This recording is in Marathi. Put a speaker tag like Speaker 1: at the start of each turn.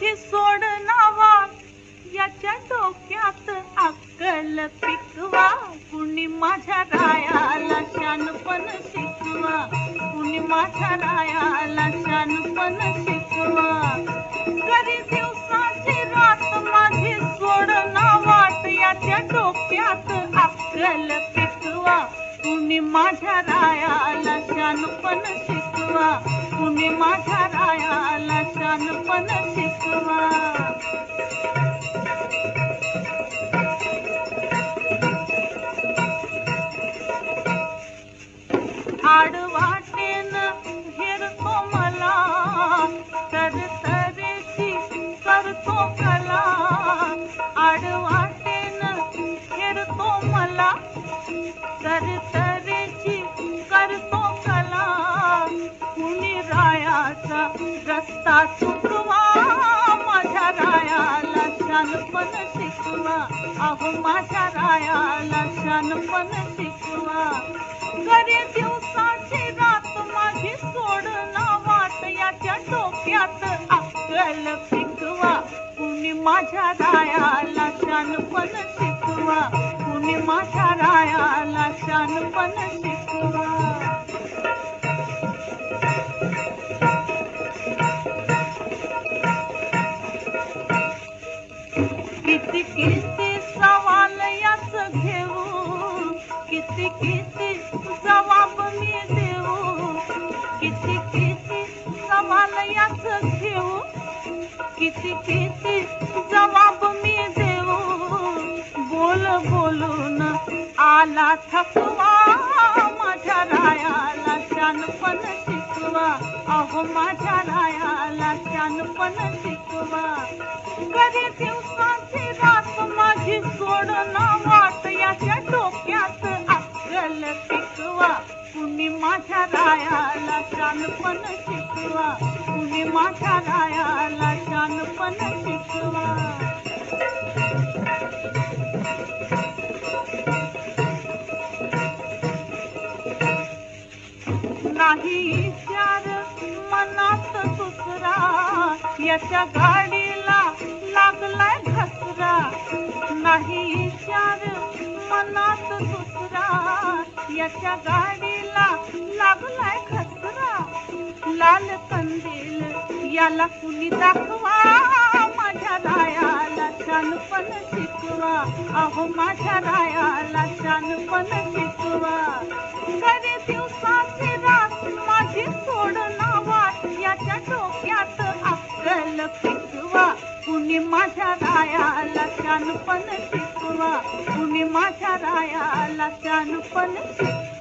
Speaker 1: माझे सोड नावा याच्या डोक्यात अक्कल पिकवा. कुणी माझ्या रायाला शानपण शिकवा. कुणी माझ्या रायाला शानपण शिकवा आडवाटेन घेरतो मला. तर तरेची करतो कला. आडवाटेन घेरतो मला. तर तरेची करतो कला. कुणी रायाचा रस्ता सुटवा माझ्या रायाला शानपण शिकवा. अहो माझ्या रायाला शानपण शिकवा. करे देऊ माझ्या रायाला शानपण शिकवा. कुणी माझ्या रायाला शानपण शिकवा. किती किती सवाल याच घेऊ किती किती जबाब मी देऊ किती किती सवाल याच किती किती जबाब मी देऊ बोल बोलून आला थकवा. माझ्या रायाला शानपण शिकवा. अहो माझ्या रायाला शानपण शिकवा. कधी दिवसाची रात माझी सोडना वाट याच्या डोक्यात अक्कल टिकवा. कुणी माझ्या रायाला शानपण माझ्या रायाला शानपण शिकवा नाही विचार मनात दुसरा याच्या गाडीला लागलाय घसरा. नाही विचार मनात दुसरा याच्या गाडीला लागलाय घसरा. लाल कंदील याला कुणी दाखवा? माझ्या रायाला छानपण शिकवा. अहो माझ्या रायाला छानपण शिकवा. कधी दिवसाची रात माझी सोड नावा. याच्या डोक्यात अक्कल शिकवा कुणी माझ्या रायाला छानपण शिकवा. कुणी माझ्या रायाला छानपण शिकवा.